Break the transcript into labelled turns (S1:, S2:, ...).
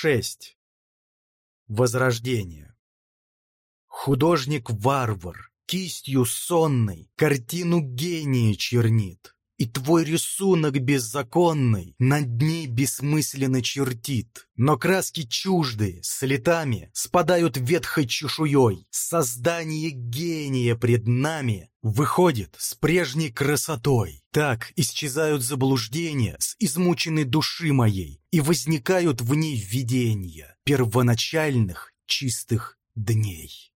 S1: 6. Возрождение. Художник-варвар, кистью сонной, картину гения чернит. И твой рисунок беззаконный над ней бессмысленно чертит. Но краски чуждые, с летами, спадают ветхой чешуей. Создание гения пред нами выходит с прежней красотой. Так исчезают заблуждения с измученной души моей, и возникают в ней видения первоначальных чистых дней.